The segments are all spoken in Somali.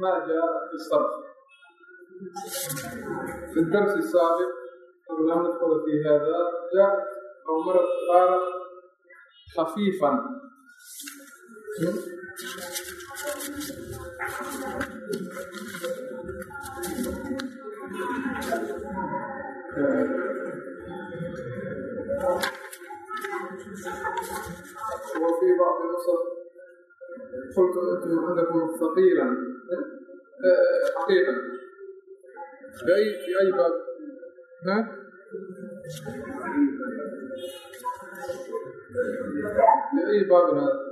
ma jaa fi dars saabiq qabla nadkula fi hada jaa aw marad qaara kafiifan وفي بعض النسخ قلت عندكم ثقيلا حقيقة في أي باب؟ ها؟ بأي باب هذا؟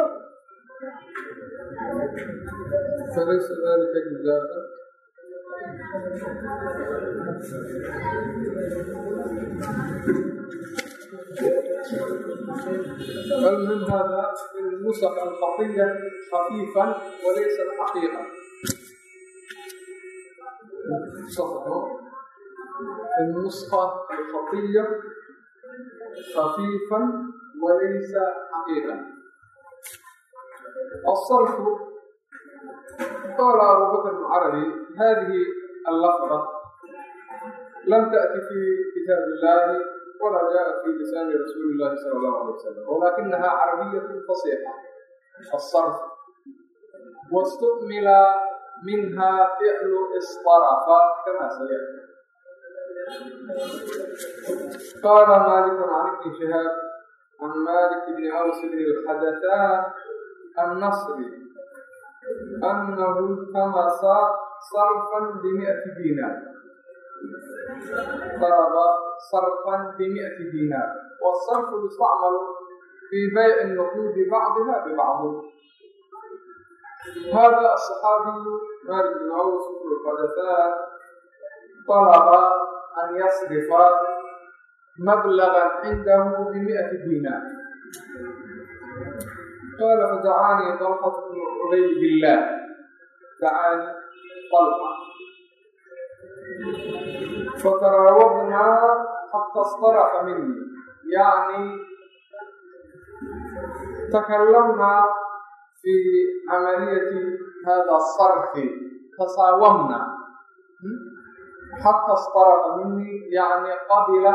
Oh. فليس ذلك جزاء بل هذا النسخ الخفية خفيفا وليس الحقيقة النسخة الخطية خفيفا وليس حقيقة asalku qaala abubakr bn carabi hadihi allafda lam taأti fi kitaab illahi walaa jaءat fi lisaani rasuuli illahi sal اllahu alay wasalam walakinaha carabiyat fasixa asarf wastumila minha ficlu isطarafa kama saya qaala maalik can ibni shihaab can malik bni aws bn اlxadathan annasri annahu tamasa sarfan bimiati diinaar daraba sarfan bimiati diinaar wasarfu yustacmal fii bayci nuquudi bacdiha bibacdi hada aصxaabiyu malik bin aws xulafadaa طalaba an yasrifa mablaغa cindahu bimiati diinaar qaala fadacaanii dalxat bnu cubaydillaah dacaani dalxa fataraawadnaa xata istarafa minii yacni takallamnaa fii camaliyati hada sarfi tasaawamna xata istarafa minii yacni qabila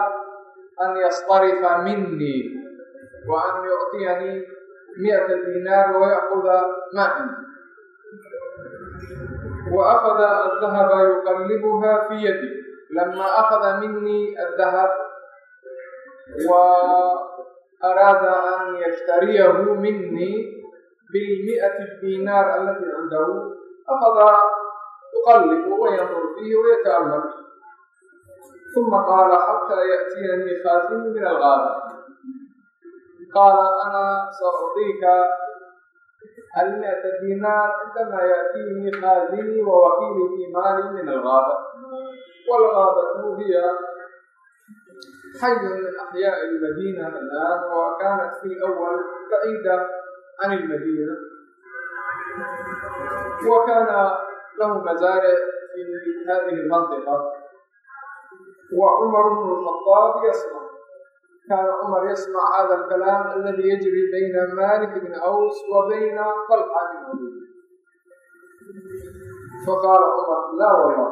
an yastarifa minii wa an yuctiyanii مئة دينار ويأخذ معا وأخذ الذهب يقلبها في يدي لما أخذ مني الذهب وأراد أن يشتريه مني بالمئة دينار التي عنده أخذ يقلب وينظر فيه ويتأمل ثم قال حتى يأتيني خازن من الغابة qaala ana saciika almata dinaar cindama yaatiini qaadini wawakiili fi maalin min algaaba wlgaabatu hiya xayun min axyaai lmadiina alan wakanat fi lwal baciida can lmadiina wakana lahu mazaaric fi hadihi lmantiqa wa cumar bn lhaaab yasna kaana cumar yasmac hada alkalaam aladi yajri bayna malik bni aws wa bayna talxa bn ubayd faqaala cumar laa wallah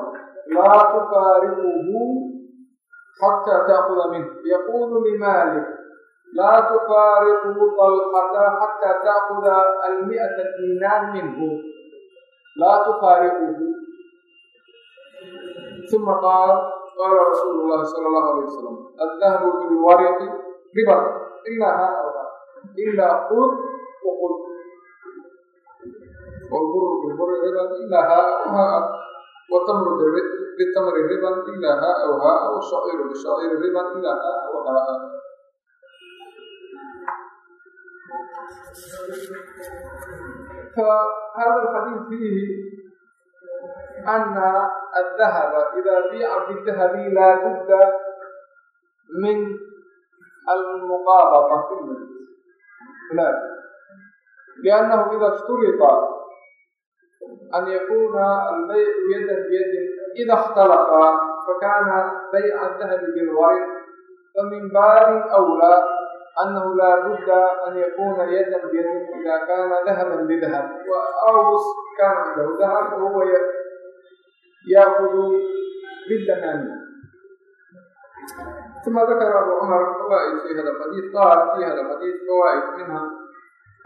laa tufaariquhu xataa taakuda minhu yaqulu limalik laa tufaariquhu talxata xataa taakuda almi'ata diinaan minhu laa tufaariquhu uma qaal qaala rasuul lahi sal lahu alay wasalam adahbu bilwariqi riban ilaa ha ilaa ilaa ha haa adahaba idaa biica fi dahabi laa budda min almuqaababa liannahu ida ishturita an yakuna albaycu yadan biyadin ida ikhtalafa fakana bayca dahabi bilwarid famin baabin awlaa anahu laa budda an yakuna yadan biyadin ida kana dahaban bidahab wa aws kana cindahu dahab huwa yaakudu bidamaani uma dakara abu cumar fawaa'id fi hada xadiid qaal fi hada xadiid fawaa'id minha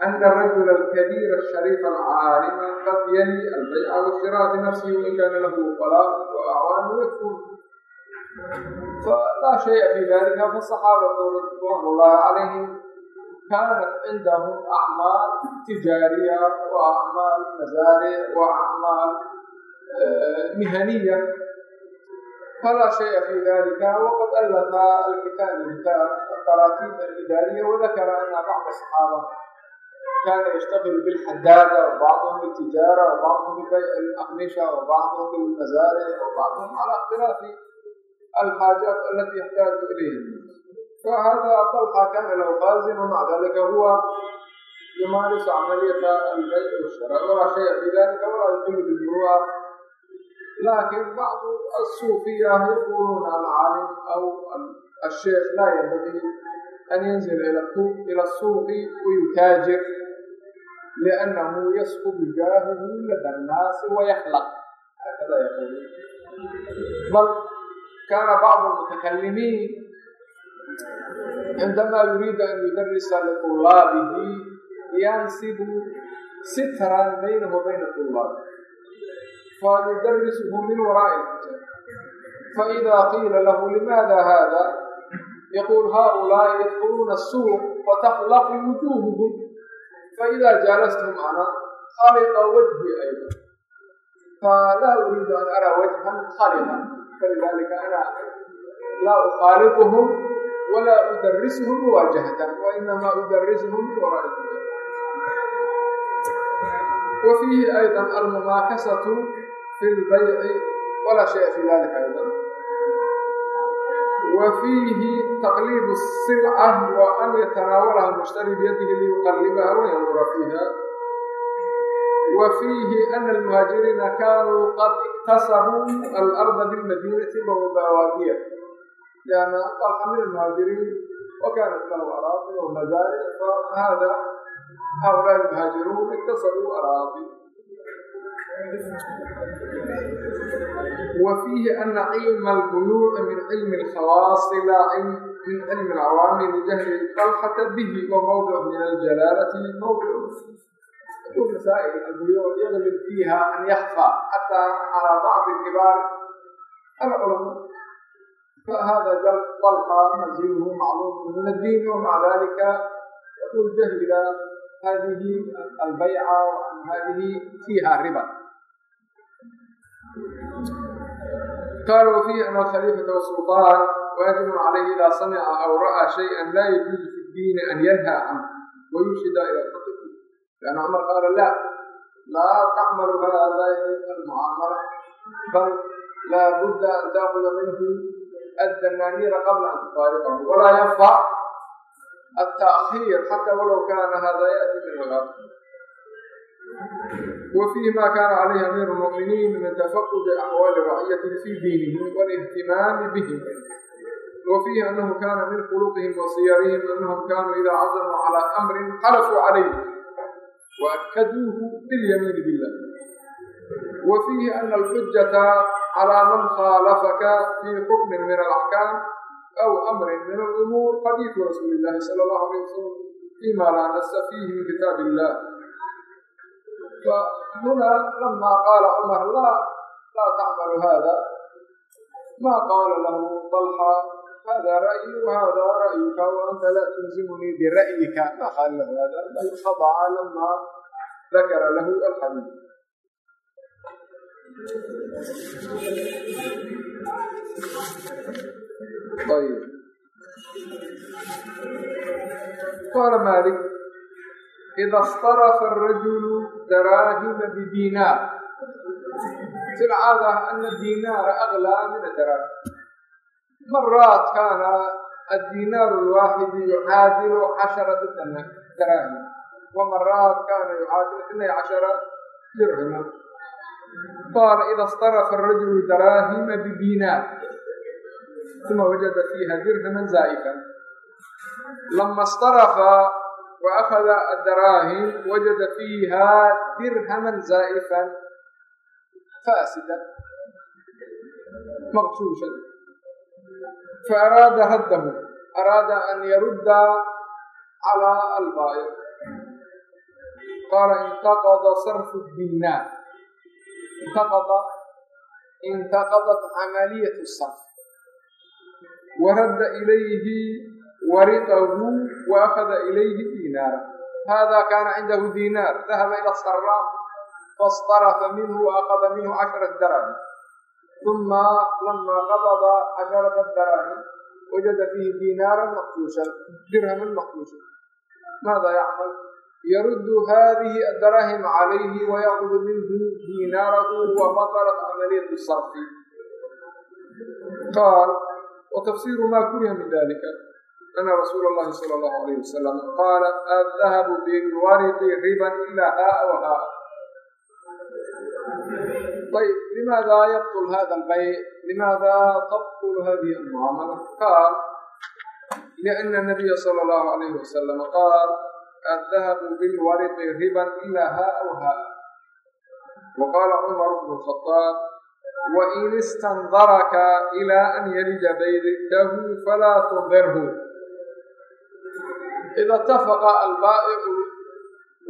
ana arajula alkabiir ashariif alcaalima qad yali albayca washira'a binafsihi wain kaana lahu falaa wa acwaanu yakfur فلا شيء في ذلك فالصحابة رضوان الله عليهم كانت عندهم أعمال تجارية وأعمال مزارع وأعمال مهنية فلا شيء في ذلك وقد ألف الكتاب الكتاب التراتيب الإدارية وذكر أن بعض الصحابة كان يشتغل بالحدادة وبعضهم بالتجارة وبعضهم ببيع الأقمشة وبعضهم بالمزارع وبعضهم على اختلاف الحاجات التي يحتاج إليها فهذا طلحة كان له خازن ومع ذلك هو يمارس عملية البيع والشراء ولا شيء في ذلك ولا يقل بالمروءة لكن بعض الصوفية يقولون العالم أو الشيخ لا ينبغي أن ينزل إلى السوق ويتاجر لأنه يسقط جاهه لدى الناس ويخلق هكذا يقول بل كان بعض المتكلمين عندما يريد أن يدرس لطلابه ينسب سترا بينه وبين الطلاب falydarisuhu min waraa'i faidaa qiila lahu limaada haada yaquul haaulaai yadkuluuna asuuq fatakhlaqu wujuuhuhum faidaa jaalastahum ana khaliqa wajhi ayda falaa uriidu an araa wajhan khaliqa falidaalika ana laa ukhaaliquhum walaa udarisuhum muwaajahatan wainamaa udarisuhum min waraa'i wa fiihi ayda almumaakasatu في البيع ولا شيء في ذلك أيضا وفيه تقليب السلعة وأن يتناولها المشتري بيده ليقلبها وينظر فيها وفيه أن المهاجرين كانوا قد اكتسبوا الأرض بالمدينة وبواديها لأن أقل من المهاجرين وكانت له أراضي ومزارع فهذا هؤلاء المهاجرون اكتسبوا أراضي وفيه أن علم البيوع من علم الخواص لا من علم العوام لجهل الطلحة به وموضع من الجلالة موضع شوف مسائل البيوع يغلب فيها أن يخفى حتى على بعض الكبار العلماء فهذا جل طلحة مزيده معلوم من الدين ومع ذلك يقول جهل هذه البيعة وأن هذه فيها ربا قال وفيه أن الخليفة والسلطان واجب عليه إذا سمع أو رأى شيئا لا يجوز في الدين أن ينهى عنه ويرشد إلى الخطب لأن عمر قال لا لا تعمل هذا المعاملة بل لا بد أن تأخذ منه الدنانير قبل أن تفارقه ولا ينفع التأخير حتى ولو كان هذا يأتي من الغد وفيه ما كان عليه أمير المؤمنين من تfqd أحوال رacytهi في diinihim والاهtimاam bهm وفيه أنه كان من khلqهm وصيارهم أنهم كانوا إذا cزموا على أمر qلفوا عlyه وأكدوه باليمين بالله وفيه أن الحجة على من خالفك في حكم من الأحكام أو أمر من الأمور حdيث رسول الله صلى الله عليه وسلم فيما لا نس فيه من كتاب الله هنا لما قال عمر لا لا تعمل هذا ما قال له طلحة هذا رأيي وهذا رأيك وأنت لا تنزمني برأيك ما قال له هذا بل خضع لما ذكر له الحديث طيب قال مالك ida اsطarafa الrajulu daraahima bidinaar sida caad ah ana dinaara aklaa min adaraahim maraad kaana adinaaru lwaaxidu yucaadilu casharata daraahim wamaraad kaana yucaadilu itnay cashara dirhima qaala ida اsطarafa الrajulu daraahima bidinaar uma wajada fiiha dirhiman zaa'ifan lama اsطarafa وأخذ الدراهم وجد فيها درهما زائفا فاسدا مغشوشا فأراد هده أراد أن يرد على البائع قال انتقض صرف الدينار انتقض انتقضت عملية الصرف ورد إليه wariqahu wa akhada ilayhi diinaara hada kaana cindahu diinaar dahaba ila saraa faاsطarafa minhu wa akhada minhu cashara darahim uma lama qabada casharata darahim wajada fiihi diinaaran maqtuushan dirhaman maqtuushan maada yacmal yarud hadihi adarahim calayhi wayaqudu minhu diinaarahu wa batalat camaliyat sarfi qaal watafsiiru ma kuriha min dalika ana rasuula اllahi salى اllahu alayh wasalam qaala adahabu biwaridi riban ila haa w haa ayb limaada yabtul hada albayc limaada tabtul hadihi almucaamala qaal liana nabiya sala اllahu alayh wasalam qaal adahabu bilwaridi riban ila haa w haa waqaala cumar bnu khadaab wain istandaraka ila an yalija baydikahu falaa tundirhu ida itafaqa albaa'icu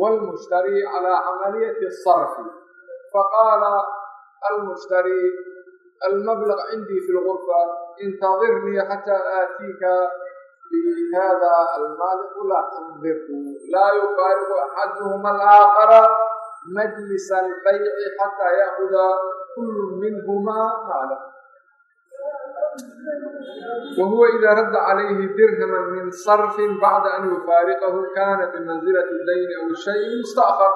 wاlmushtari calى camaliyati الصarfi faqaala almushtari almablغ cindii fi lgurfa intadirnii xatى aatiika bihada almaaliqu laa tandiqu laa yufaariqu axaduhma alaakhara majlis albayci xatى yaakuda kul minhuma maala wahuwa idaa radda calayhi dirhaman min sarfin bacda an yufaariqahu kana bimansilati dayn aw shayin musta'far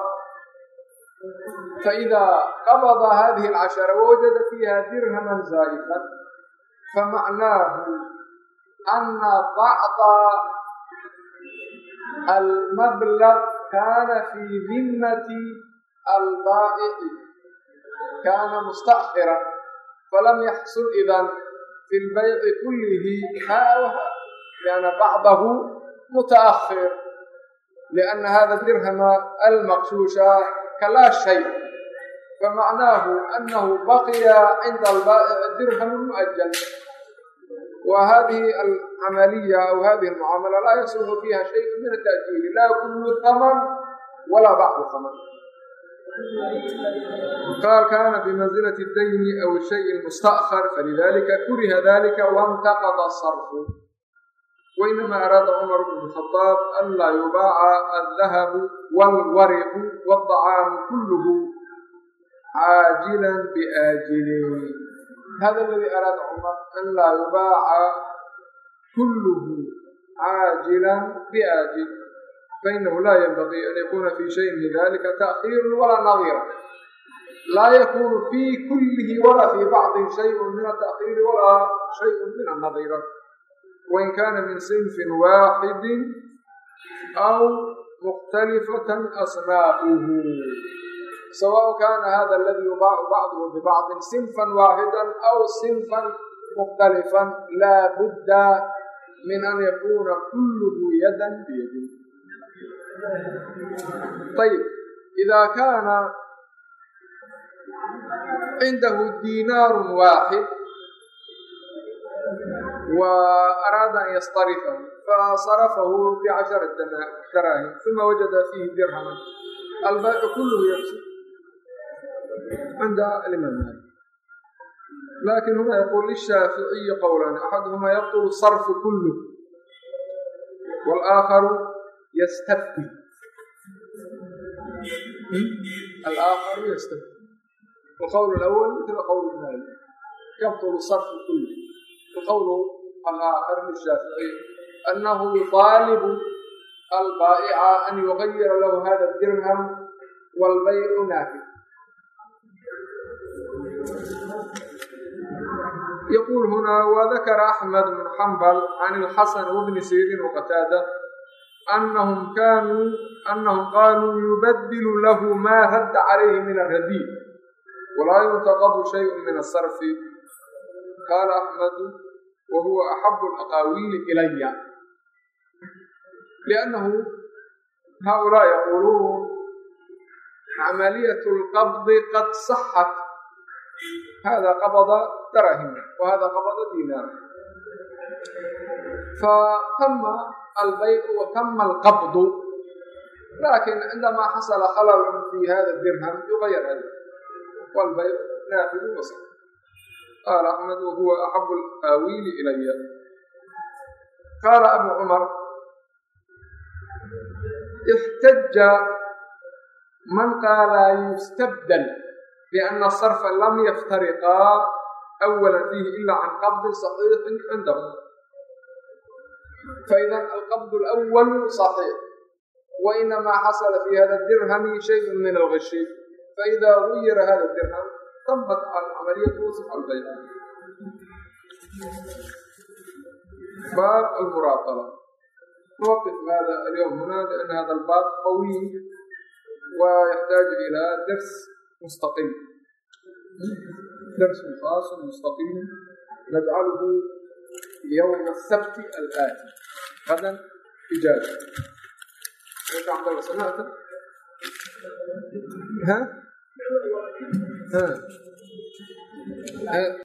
faidaa qabada hadihi alcashara wawajada fiiha dirhaman zaa'ifan famacnaahu ana bacda almablag kaana fii dimmati albaa'ici kaana mustacfiran falam yaxsul idan fi lbayci kullihi xaawha liana bacdahu mutaakhir liana hada dirhama almaqshuusha kalaa shay famacnaahu anahu baqiya cinda albaa'ici dirhamu mu'ajal wa hadihi alcamaliya aw hadihi almucaamala laa yasluxu fiiha shayun min atajiili laa kullu haman walaa bacdu haman qaal kaana bimansilati dayni aw shayi musta'khar falidalika kuriha dalika wاntaqada sarfu wainama araada cumar bn khadaab anlaa yubaaca aldahabu wاlwariqu wاطacaamu kulluhu caajila biaajilin hada ladi araada cumar anlaa yubaaca kulluhu caajila biaajil fainahu laa yanbagii an yakuna fii shayin min dalika ta'khiirun walaa nadiira laa yakunu fii kullihi walaa fii bacdin shayun min ataakhiiri walaa shayun min anadiira wain kaana min sinfin waaxidin aw mukhtalifatan asnaafuhu sawaء kana hada aladi yubaacu bacduhu bibacdin sinfan waaxidan aw sinfan mukhtalifan laa budda min an yakuna kulluhu yadan biyadin ayib idaa kaana cindahu diinaarun waaxid wa araada an yastarifahu fasarafahu bicashara daraahim uma wajada fiihi dirhaman albaycu kulluhu yabsi cinda alimaam maalik lakin huna yaqul lishaaficiyi qowlan axaduhuma yaqtulu sarfu kulluh walaakaru yastafti alaakaru yastafti waqowl alawal mitla qowl maali yabtulu sarfu kulli waqowlu alaakar lishaaficiy annahu yuqaalibu albaa'ica an yugayira lahu hada dirham waalbaycu naafic يقول هنا وذكر أحمد بن حنبل عن الحسن وابن سيرين وقتادة anahum kaanuu anahum qaaluu yubadilu lahu maa radda calayhi min aradiid walaa yutaqadu shayun min asarfi qaala axmedu wa huwa axabu alaqaawiili ilaya liannahu haaulaa yaquuluun camaliyat lqabdi qad saxat hada qabada darahim wa hada qabada diinaar fatama albaycu wakama alqabdu lakin cindamaa xasala khalalun fi hada dirham yuqayar hada walbayc naafidu masr qaala axmed wahuwa axabu aawiili ilaya qaala abu cumar ixtaja man qaala yustabdal biana sarfa lam yaftariqaa awala fiihi ila can qabdin saxiixin cindahu faidan alqabd اlأwal صaxiix wainamaa xasla fi hada dirhami shayء min algishi faida guyira hada dirham tabat camaliyat usf albayt bab almuraaqaba نوqف hada alyوم huna lأn hada اlbab qawi ويحتاaج ilى ders mustaqim ders mufaصل mustaqim najcalhu ywma الsabt alati tafadal ijaaz ha ha